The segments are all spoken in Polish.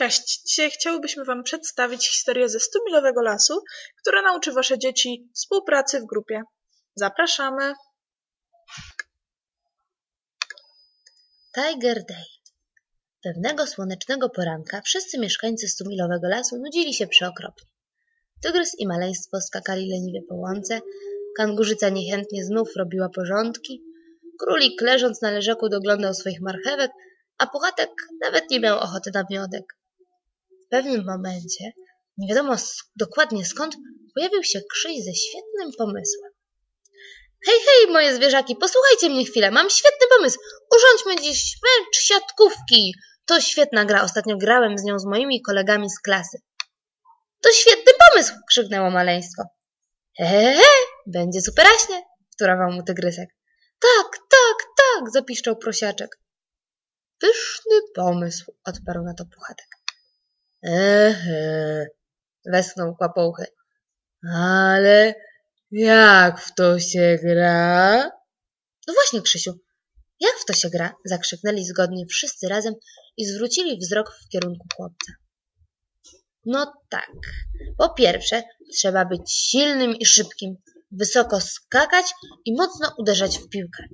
Cześć, dzisiaj chciałybyśmy Wam przedstawić historię ze 100-milowego lasu, która nauczy Wasze dzieci współpracy w grupie. Zapraszamy! Tiger Day. Pewnego słonecznego poranka wszyscy mieszkańcy stumilowego lasu nudzili się przeokropnie. Tygrys i maleństwo skakali leniwie po łące, kangurzyca niechętnie znów robiła porządki, królik leżąc na leżaku doglądał swoich marchewek, a puchatek nawet nie miał ochoty na miodek. W pewnym momencie, nie wiadomo dokładnie skąd, pojawił się Krzyś ze świetnym pomysłem. Hej, hej, moje zwierzaki, posłuchajcie mnie chwilę, mam świetny pomysł. Urządźmy dziś mecz siatkówki. To świetna gra, ostatnio grałem z nią z moimi kolegami z klasy. To świetny pomysł, krzyknęło maleństwo. He, he, he, będzie superaśnie, wtórował mu tygrysek. Tak, tak, tak, zapiszczał prosiaczek. Pyszny pomysł, odparł na to puchatek. Ehe, westchnął kłapouchy. Ale jak w to się gra? No właśnie, Krzysiu, jak w to się gra? zakrzyknęli zgodnie wszyscy razem i zwrócili wzrok w kierunku chłopca. No tak. Po pierwsze, trzeba być silnym i szybkim, wysoko skakać i mocno uderzać w piłkę.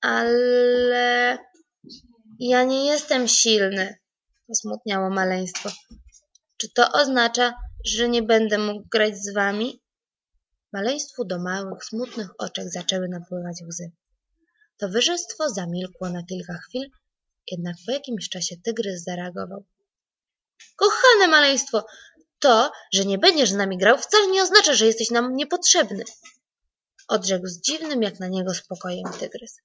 Ale ja nie jestem silny, posmutniało maleństwo. Czy to oznacza, że nie będę mógł grać z wami? Maleństwu do małych, smutnych oczek zaczęły napływać łzy. Towarzystwo zamilkło na kilka chwil, jednak po jakimś czasie tygrys zareagował. Kochane maleństwo, to, że nie będziesz z nami grał, wcale nie oznacza, że jesteś nam niepotrzebny. Odrzekł z dziwnym jak na niego spokojem tygrys.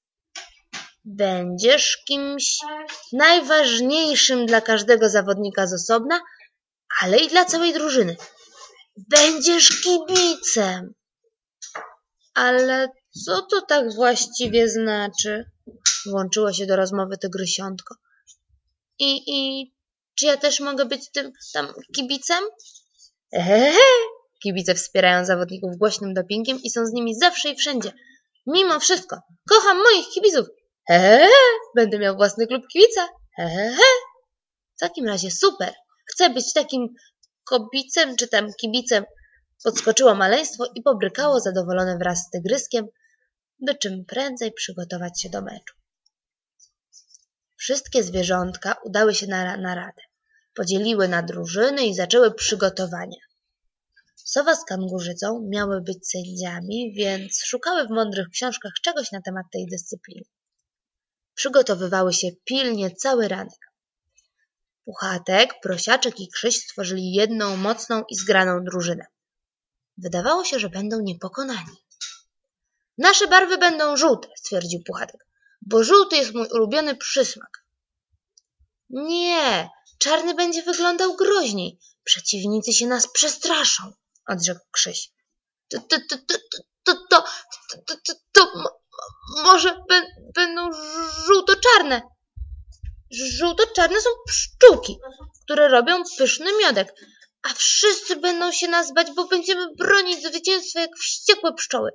Będziesz kimś najważniejszym dla każdego zawodnika z osobna, ale i dla całej drużyny. Będziesz kibicem. Ale co to tak właściwie znaczy? Włączyło się do rozmowy tygrysiątko. I, i czy ja też mogę być tym tam kibicem? Ehehe! Kibice wspierają zawodników głośnym dopingiem i są z nimi zawsze i wszędzie. Mimo wszystko, kocham moich kibiców. Hehehe! Będę miał własny klub kibica. Hehehe! W takim razie super. Chcę być takim kobicem czy tam kibicem. Podskoczyło maleństwo i pobrykało zadowolone wraz z tygryskiem, by czym prędzej przygotować się do meczu. Wszystkie zwierzątka udały się na, na radę. Podzieliły na drużyny i zaczęły przygotowania. Sowa z kangurzycą miały być sędziami, więc szukały w mądrych książkach czegoś na temat tej dyscypliny. Przygotowywały się pilnie cały ranek. Puchatek, Prosiaczek i Krzyś stworzyli jedną mocną i zgraną drużynę. Wydawało się, że będą niepokonani. Nasze barwy będą żółte, stwierdził Puchatek, bo żółty jest mój ulubiony przysmak. Nie, czarny będzie wyglądał groźniej. Przeciwnicy się nas przestraszą, odrzekł Krzyś. To, to, to, to, to, to, to, to, to może będą żółto-czarne. Żółto-czarne są pszczółki, które robią pyszny miodek, a wszyscy będą się nas bać, bo będziemy bronić zwycięstwa jak wściekłe pszczoły.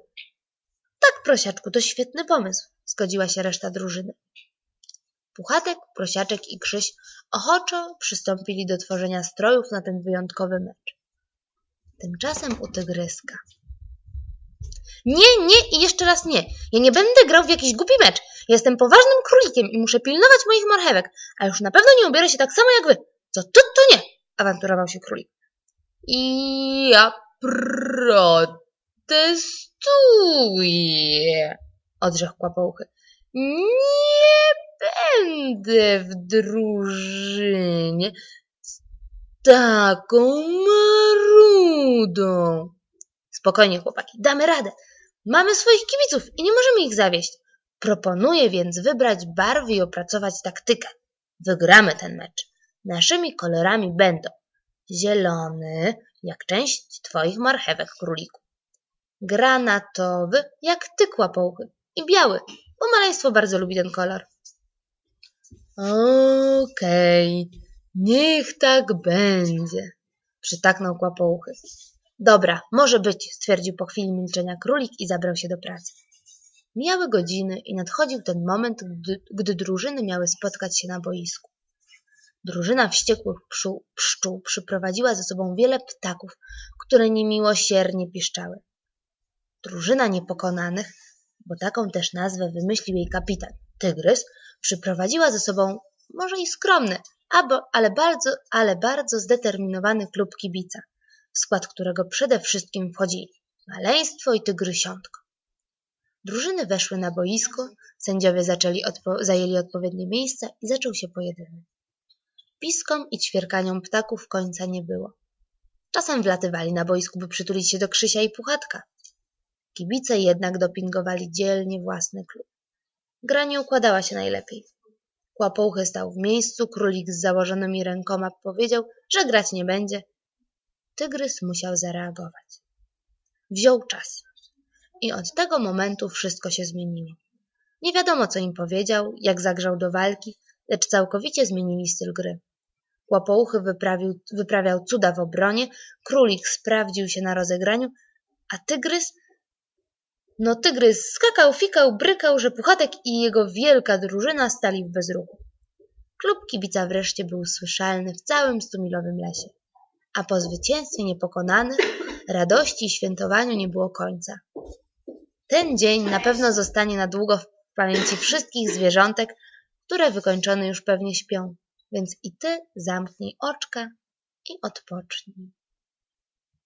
Tak, prosiaczku, to świetny pomysł, zgodziła się reszta drużyny. Puchatek, Prosiaczek i Krzyś ochoczo przystąpili do tworzenia strojów na ten wyjątkowy mecz. Tymczasem u tygryska. Nie, nie i jeszcze raz nie. Ja nie będę grał w jakiś głupi mecz. Jestem poważnym królikiem i muszę pilnować moich marchewek, a już na pewno nie ubiorę się tak samo jak wy. Co tu, to nie, awanturował się królik. I ja protestuję, odrzekł kłapouchy. Nie będę w drużynie z taką marudą. Spokojnie, chłopaki, damy radę. Mamy swoich kibiców i nie możemy ich zawieść. Proponuję więc wybrać barwy i opracować taktykę. Wygramy ten mecz. Naszymi kolorami będą zielony, jak część twoich marchewek, króliku, granatowy, jak ty, kłapouchy, i biały, bo maleństwo bardzo lubi ten kolor. Okej, okay, niech tak będzie, przytaknął kłapouchy. Dobra, może być, stwierdził po chwili milczenia królik i zabrał się do pracy. Mijały godziny i nadchodził ten moment, gdy, gdy drużyny miały spotkać się na boisku. Drużyna wściekłych pszczół, pszczół przyprowadziła ze sobą wiele ptaków, które niemiłosiernie piszczały. Drużyna niepokonanych, bo taką też nazwę wymyślił jej kapitan, Tygrys, przyprowadziła ze sobą może i skromny, albo, ale, bardzo, ale bardzo zdeterminowany klub kibica, w skład którego przede wszystkim wchodzili maleństwo i tygrysiątko. Drużyny weszły na boisko, sędziowie zaczęli odpo zajęli odpowiednie miejsca i zaczął się pojedynek. Piskom i ćwierkaniom ptaków końca nie było. Czasem wlatywali na boisku, by przytulić się do Krzysia i Puchatka. Kibice jednak dopingowali dzielnie własny klub. Gra nie układała się najlepiej. Kłapouchy stał w miejscu, królik z założonymi rękoma powiedział, że grać nie będzie. Tygrys musiał zareagować. Wziął czas. I od tego momentu wszystko się zmieniło. Nie wiadomo, co im powiedział, jak zagrzał do walki, lecz całkowicie zmienili styl gry. Łapouchy wyprawił, wyprawiał cuda w obronie, królik sprawdził się na rozegraniu, a tygrys... No tygrys skakał, fikał, brykał, że Puchatek i jego wielka drużyna stali w bezruchu. Klub kibica wreszcie był słyszalny w całym stumilowym lesie. A po zwycięstwie niepokonanych radości i świętowaniu nie było końca. Ten dzień na pewno zostanie na długo w pamięci wszystkich zwierzątek, które wykończone już pewnie śpią, więc i ty zamknij oczka i odpocznij.